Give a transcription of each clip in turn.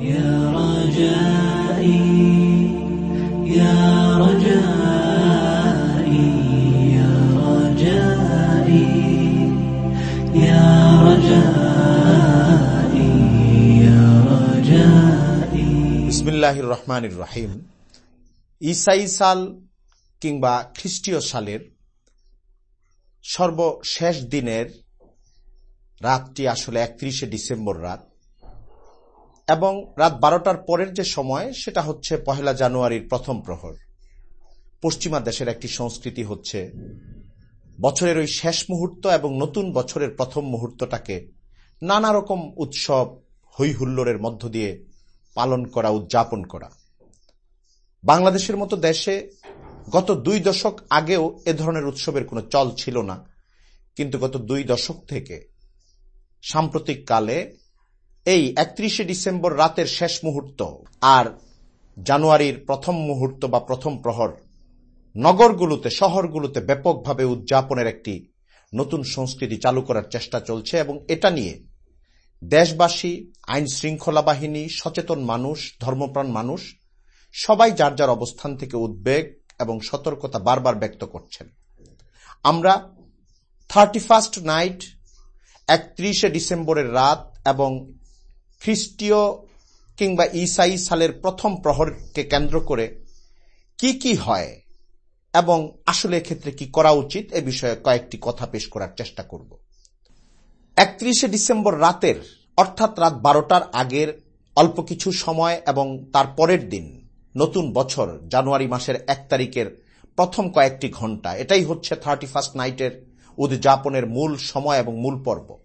يا رجائي يا رجائي يا رجائي يا رجائي يا رجائي বিসমিল্লাহির রহমানির রহিম ইসাই সাল কিংবা খ্রিস্টীয় সালের সর্বশেষ দিনের রাতটি আসলে একত্রিশে ডিসেম্বর রাত এবং রাত বারোটার পরের যে সময়, সেটা হচ্ছে পহেলা জানুয়ারির প্রথম প্রহর। পশ্চিমা দেশের একটি সংস্কৃতি হচ্ছে, বছরের ওই শেষ মুহূর্ত এবং নতুন বছরের প্রথম মুহূর্তটাকে নানা রকম উৎসব হৈ হুল্লোড়ের মধ্য দিয়ে পালন করা, উদযাপন করা। বাংলাদেশের মতো দেশে গত দুই দশক আগেও এ ধরনের উৎসবের কোনো চল ছিল না। কিন্তু গত দুই দশক থেকে সাম্প্রতিক কালে এই একত্রিশে ডিসেম্বর রাতের শেষ মুহূর্ত আর জানুয়ারির প্রথম মুহূর্ত বা প্রথম প্রহর নগরগুলোতে, শহরগুলোতে ব্যাপকভাবে উদযাপনের একটি নতুন সংস্কৃতি চালু করার চেষ্টা চলছে এবং এটা নিয়ে দেশবাসী, আইন শৃঙ্খলা বাহিনী, সচেতন মানুষ, ধর্মপ্রাণ মানুষ, সবাই যার যার অবস্থান থেকে উদ্বেগ এবং সতর্কতা বারবার ব্যক্ত করছেন। আমরা থার্টি ফার্স্ট নাইট একত্রিশে ডিসেম্বরের রাত এবং খ্রিস্টীয় কিংবা ইসাই সালের প্রথম প্রহরকে কেন্দ্র করে কি কি হয় এবং আসলে এক্ষেত্রে কি করা উচিত এ বিষয়ে কয়েকটি কথা পেশ করার চেষ্টা করব। একত্রিশে ডিসেম্বর রাতের, অর্থাৎ রাত বারোটার আগের অল্প কিছু সময় এবং তার পরের দিন, নতুন বছর, জানুয়ারি মাসের এক তারিখের প্রথম কয়েকটি ঘণ্টা এটাই হচ্ছে থার্টি ফার্স্ট নাইটের উদযাপনের মূল সময় এবং মূল পর্ব।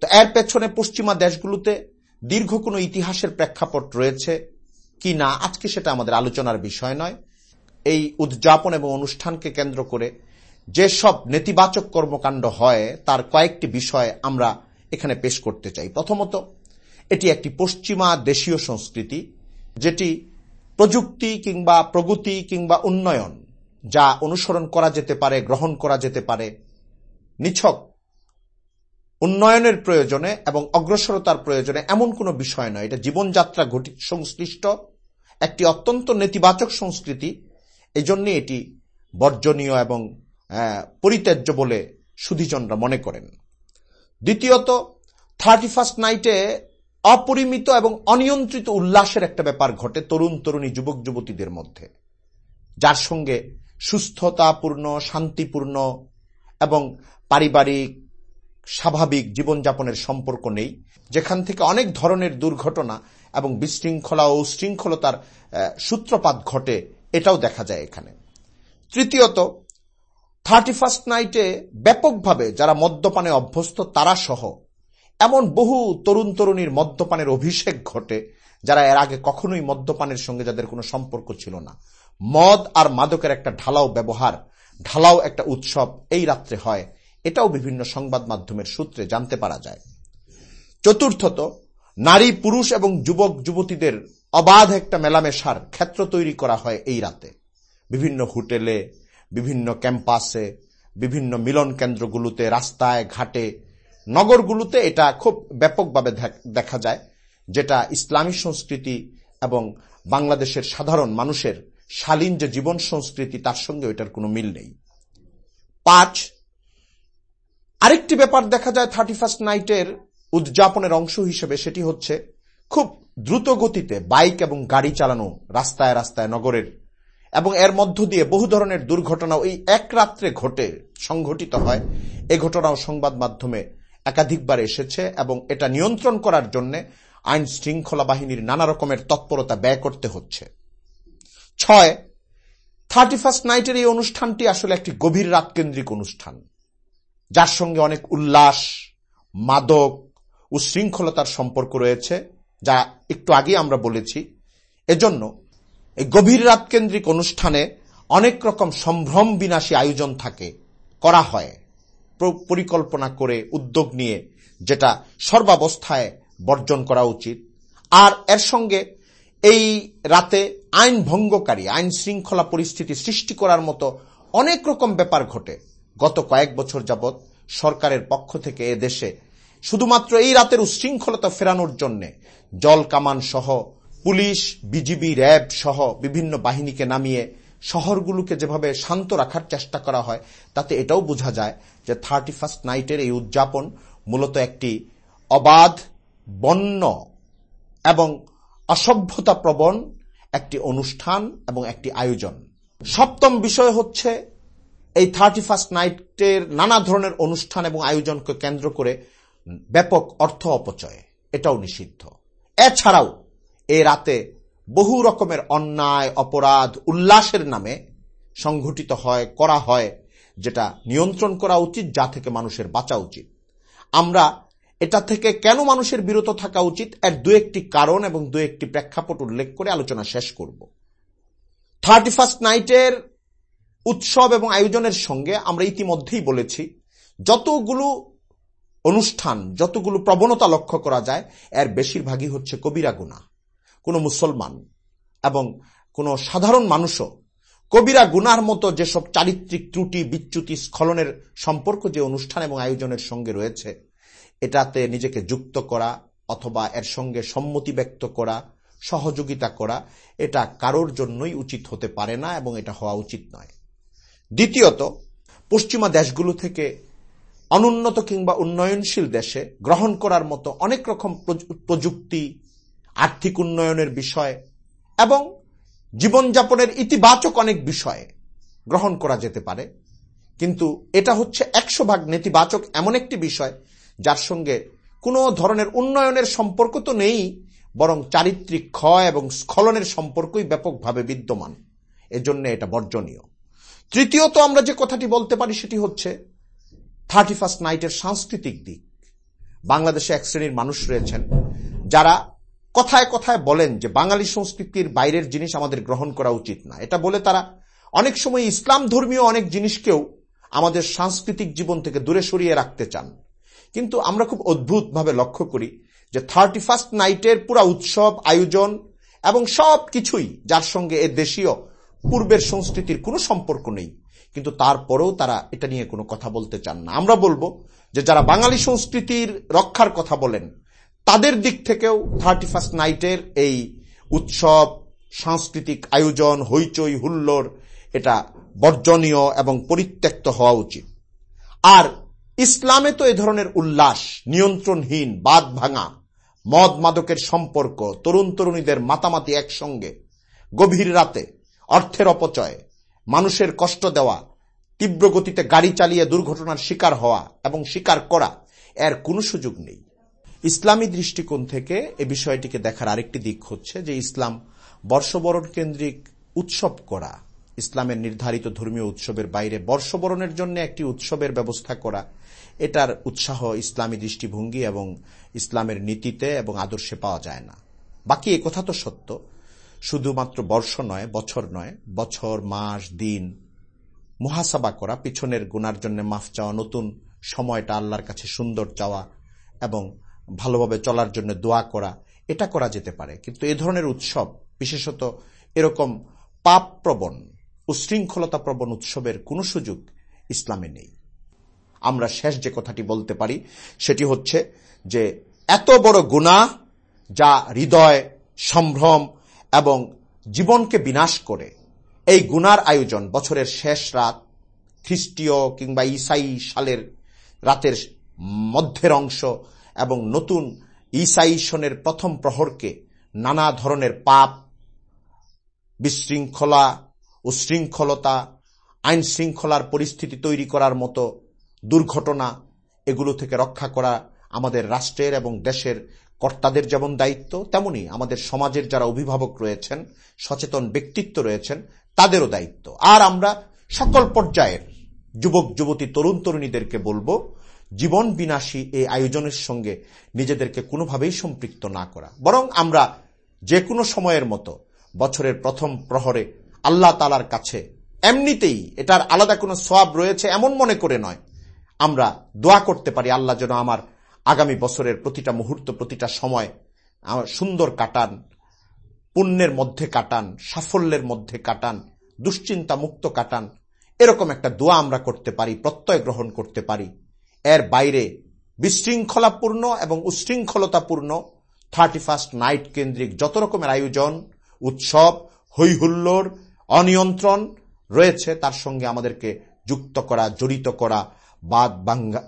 তো এর পেছনে পশ্চিমা দেশগুলোতে দীর্ঘ কোনো ইতিহাসের প্রেক্ষাপট রয়েছে কি না, আজকে সেটা আমাদের আলোচনার বিষয় নয়। এই উদযাপন এবং অনুষ্ঠানকে কেন্দ্র করে যেসব নেতিবাচক কর্মকাণ্ড হয়, তার কয়েকটি বিষয় আমরা এখানে পেশ করতে চাই। প্রথমত, এটি একটি পশ্চিমা দেশীয় সংস্কৃতি, যেটি প্রযুক্তি কিংবা প্রগতি কিংবা উন্নয়ন যা অনুসরণ করা যেতে পারে, গ্রহণ করা যেতে পারে, নিছক উন্নয়নের প্রয়োজনে এবং অগ্রসরতার প্রয়োজনে এমন কোনো বিষয় নয়। এটা জীবনযাত্রা ঘটি, সংশ্লিষ্ট, একটি অত্যন্ত নেতিবাচক সংস্কৃতি। এজন্য এটি বর্জনীয় এবং পরিত্যাজ্য বলে সুধীজনরা মনে করেন। দ্বিতীয়ত, থার্টি ফার্স্ট নাইটে অপরিমিত এবং অনিয়ন্ত্রিত উল্লাসের একটা ব্যাপার ঘটে তরুণ, তরুণী, যুবক, যুবতীদের মধ্যে। যার সঙ্গে সুস্থতাপূর্ণ, শান্তিপূর্ণ এবং পারিবারিক স্বাভাবিক জীবনযাপনের সম্পর্ক নেই, যেখান থেকে অনেক ধরনের দুর্ঘটনা এবং বিশৃঙ্খলা ও উশৃঙ্খলতার সূত্রপাত ঘটে, এটাও দেখা যায় এখানে। তৃতীয়ত, থার্টি ফার্স্ট নাইটে ব্যাপকভাবে যারা মদ্যপানে অভ্যস্ত তারা সহ, এমন বহু তরুণ তরুণীর মদ্যপানের অভিষেক ঘটে, যারা এর আগে কখনোই মদ্যপানের সঙ্গে যাদের কোনো সম্পর্ক ছিল না। মদ আর মাদকের একটা ঢালাও ব্যবহার, ঢালাও একটা উৎসব এই রাত্রে হয় এটাও বিভিন্ন সংবাদ মাধ্যমের সূত্রে জানতে পারা যায়। চতুর্থত, নারী, পুরুষ এবং যুবক, যুবতীদের অবাধ একটা মেলামেশার ক্ষেত্র তৈরি করা হয় এই রাতে। বিভিন্ন হোটেলে, বিভিন্ন ক্যাম্পাসে, বিভিন্ন মিলন কেন্দ্রগুলোতে, রাস্তায়, ঘাটে, নগরগুলোতে এটা খুব ব্যাপকভাবে দেখা যায়, যেটা ইসলামী সংস্কৃতি এবং বাংলাদেশের সাধারণ মানুষের শালীন যে জীবন সংস্কৃতি, তার সঙ্গে এটার কোনো মিল নেই। পাঁচ আরেকটি ব্যাপার দেখা যায় থার্টি ফার্স্ট নাইটের উদযাপনের অংশ হিসেবে, সেটি হচ্ছে খুব দ্রুত গতিতে বাইক এবং গাড়ি চালানো রাস্তায় রাস্তায় নগরের এবং এর মধ্য দিয়ে বহু ধরনের দুর্ঘটনা এই এক রাত্রে ঘটে, সংঘটিত হয়। এ ঘটনাও সংবাদ মাধ্যমে একাধিকবার এসেছে এবং এটা নিয়ন্ত্রণ করার জন্য আইন শৃঙ্খলা বাহিনীর নানা রকমের তৎপরতা ব্যয় করতে হচ্ছে। ছয়, থার্টি ফার্স্ট নাইটের এই অনুষ্ঠানটি আসলে একটি গভীর রাত কেন্দ্রিক অনুষ্ঠান। যার সঙ্গে অনেক উল্লাস, মাদক উশৃঙ্খলতার সম্পর্ক রয়েছে, যা একটু আগে আমরা বলেছি। এজন্য এই গভীর রাত কেন্দ্রিক অনুষ্ঠানে অনেক রকম সম্ভ্রম বিনাশী আয়োজন থাকে, করা হয়। পরিকল্পনা করে উদ্যোগ নিয়ে যেটা সর্বাবস্থায় বর্জন করা উচিত। আর এর সঙ্গে এই রাতে আইন ভঙ্গকারী, আইন শৃঙ্খলা পরিস্থিতি সৃষ্টি করার মতো অনেক রকম ব্যাপার ঘটে। গত কয়েক বছর যাবৎ সরকারের পক্ষ থেকে এ দেশে শুধুমাত্র এই রাতের উচ্ছৃঙ্খলতা ফেরানোর জন্য জল কামান সহ, পুলিশ, বিজিবি, র্যাব সহ বিভিন্ন বাহিনীকে নামিয়ে শহরগুলোকে যেভাবে শান্ত রাখার চেষ্টা করা হয়, তাতে এটাও বোঝা যায় যে থার্টি ফার্স্ট নাইটের এই উদযাপন মূলত একটি অবাধ, বন্য এবং অসভ্যতা প্রবণ একটি অনুষ্ঠান এবং একটি আয়োজন। সপ্তম বিষয় হচ্ছে এই থার্টি ফার্স্ট নাইটের নানা ধরনের অনুষ্ঠান এবং আয়োজনকে কেন্দ্র করে ব্যাপক অর্থ অপচয়, এটাও নিষিদ্ধ। এছাড়াও, এ রাতে বহু রকমের অন্যায়, অপরাধ, উল্লাসের নামে সংঘটিত হয়, করা হয়, যেটা নিয়ন্ত্রণ করা উচিত, যা থেকে মানুষের বাঁচা উচিত। আমরা এটা থেকে কেন মানুষের বিরত থাকা উচিত, এর দু একটি কারণ এবং দু একটি প্রেক্ষাপট উল্লেখ করে আলোচনা শেষ করব। থার্টি ফার্স্ট নাইটের উৎসব এবং আয়োজনের সঙ্গে আমরা ইতিমধ্যেই বলেছি, যতগুলো অনুষ্ঠান, যতগুলো প্রবণতা লক্ষ্য করা যায়, এর বেশিরভাগই হচ্ছে কবিরা গুণা। কোনো মুসলমান এবং কোনো সাধারণ মানুষও কবিরা গুনার মতো যেসব চারিত্রিক ত্রুটি, বিচ্যুতি, স্খলনের সম্পর্ক যে অনুষ্ঠান এবং আয়োজনের সঙ্গে রয়েছে, এটাতে নিজেকে যুক্ত করা অথবা এর সঙ্গে সম্মতি ব্যক্ত করা, সহযোগিতা করা, এটা কারোর জন্যই উচিত হতে পারে না এবং এটা হওয়া উচিত নয়। দ্বিতীয়ত, পশ্চিমা দেশগুলো থেকে অনুন্নত কিংবা উন্নয়নশীল দেশে গ্রহণ করার মতো অনেক রকম প্রযুক্তি, আর্থিক উন্নয়নের বিষয় এবং জীবনযাপনের ইতিবাচক অনেক বিষয় গ্রহণ করা যেতে পারে। কিন্তু এটা হচ্ছে একশো ভাগ নেতিবাচক এমন একটি বিষয় যার সঙ্গে কোনো ধরনের উন্নয়নের সম্পর্ক তো নেই, বরং চারিত্রিক ক্ষয় এবং স্খলনের সম্পর্কই ব্যাপকভাবে বিদ্যমান। এজন্য এটা বর্জনীয়। তৃতীয়ত আমরা যে কথাটি বলতে পারি সেটি হচ্ছে থার্টি ফার্স্ট নাইটের সাংস্কৃতিক দিক। বাংলাদেশে এক শ্রেণির মানুষ রয়েছেন যারা কথায় কথায় বলেন যে বাঙালি সংস্কৃতির বাইরের জিনিস আমাদের গ্রহণ করা উচিত না। এটা বলে তারা অনেক সময় ইসলাম ধর্মীয় অনেক জিনিসকেও আমাদের সাংস্কৃতিক জীবন থেকে দূরে সরিয়ে রাখতে চান। কিন্তু আমরা খুব অদ্ভুতভাবে লক্ষ্য করি যে থার্টি ফার্স্ট নাইটের পুরা উৎসব, আয়োজন এবং সব কিছুই যার সঙ্গে এ দেশীয় পূর্বের সংস্কৃতির কোনো সম্পর্ক নেই। কিন্তু তারপরেও তারা এটা নিয়ে কোনো কথা বলতে চান না। আমরা বলব যে যারা বাঙালি সংস্কৃতির রক্ষার কথা বলেন, তাদের দিক থেকেও থার্টি ফার্স্ট নাইটের এই উৎসব, সাংস্কৃতিক আয়োজন, হইচই হুল্লোর এটা বর্জনীয় এবং পরিত্যক্ত হওয়া উচিত। আর ইসলামে তো এ ধরনের উল্লাস, নিয়ন্ত্রণহীন বাদ ভাঙা, মদ মাদকের সম্পর্ক, তরুণ তরুণীদের মাতামাতি একসঙ্গে, গভীর রাতে অর্থের অপচয়, মানুষের কষ্ট দেওয়া, তীব্র গতিতে গাড়ি চালিয়ে দুর্ঘটনার শিকার হওয়া এবং শিকার করা, এর কোনো সুযোগ নেই। ইসলামী দৃষ্টিকোণ থেকে এ বিষয়টিকে দেখার আরেকটি দিক হচ্ছে যে ইসলাম বর্ষবরণ কেন্দ্রিক উৎসব করা, ইসলামের নির্ধারিত ধর্মীয় উৎসবের বাইরে বর্ষবরণের জন্য একটি উৎসবের ব্যবস্থা করা, এটার উৎসাহ ইসলামী দৃষ্টিভঙ্গি এবং ইসলামের নীতিতে এবং আদর্শে পাওয়া যায় না। বাকি কথা তো সত্য শুধুমাত্র বর্ষ নয়, বছর নয়, বছর, মাস, দিন মহাসাবা করা, পিছনের গুনার জন্য মাফ চাওয়া, নতুন সময়টা আল্লাহর কাছে সুন্দর চাওয়া এবং ভালোভাবে চলার জন্য দোয়া করা, এটা করা যেতে পারে। কিন্তু এ ধরনের উৎসব, বিশেষত এরকম পাপ প্রবণ উশৃঙ্খলতা প্রবণ উৎসবের কোনো সুযোগ ইসলামে নেই। আমরা শেষ যে কথাটি বলতে পারি, সেটি হচ্ছে যে, এত বড় গুণা যা হৃদয়, সম্ভ্রম এবং জীবনকে বিনাশ করে এই গুনার আয়োজন বছরের শেষ রাত, খ্রিস্টীয় কিংবা ইসাই সালের রাতের মধ্যের অংশ এবং নতুন ইসাই সনের প্রথম প্রহরকে নানা ধরনের পাপ, বিশৃঙ্খলা, উশৃঙ্খলতা আইন শৃঙ্খলার পরিস্থিতি তৈরি করার মতো দুর্ঘটনা এগুলো থেকে রক্ষা করা আমাদের রাষ্ট্রের এবং দেশের কর্তাদের যেমন দায়িত্ব, তেমনি আমাদের সমাজের যারা অভিভাবক রয়েছেন, সচেতন ব্যক্তিত্ব রয়েছেন, তাদেরও দায়িত্ব। আর আমরা সকল পর্যায়ের যুবক, যুবতী, তরুণ, তরুণীদেরকে বলব, জীবন বিনাশী এই আয়োজনের সঙ্গে নিজেদেরকে কোনোভাবেই সম্পৃক্ত না করা। বরং আমরা যে কোনো সময়ের মতো বছরের প্রথম প্রহরে আল্লাহ তালার কাছে এমনিতেই এটার আলাদা কোনো সোয়াব রয়েছে এমন মনে করে নয়। আমরা দোয়া করতে পারি, আল্লাহ যেন আমার আগামী বছরের প্রতিটা মুহূর্ত, প্রতিটা সময় সুন্দর কাটান, পুণ্যের মধ্যে কাটান, সাফল্যের মধ্যে কাটান দুশ্চিন্তা মুক্ত কাটান। এরকম একটা দোয়া আমরা করতে পারি, প্রত্যয় গ্রহণ করতে পারি। এর বাইরে বিশৃঙ্খলাপূর্ণ এবং উশৃঙ্খলতাপূর্ণ থার্টি ফার্স্ট নাইট কেন্দ্রিক যত রকমের আয়োজন, উৎসব হৈহুল্লোর অনিয়ন্ত্রণ রয়েছে, তার সঙ্গে আমাদেরকে যুক্ত করা, জড়িত করা বাদ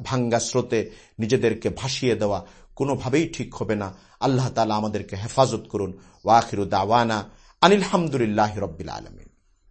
ভাঙ্গা স্রোতে নিজেদেরকে ভাসিয়ে দেওয়া কোনোভাবেই ঠিক হবে না। আল্লাহ তালা আমাদেরকে হেফাজত করুন। ওয়াখিরু দাওয়ানা আনিল হামদুলিল্লাহ রব্বিল আলমিন।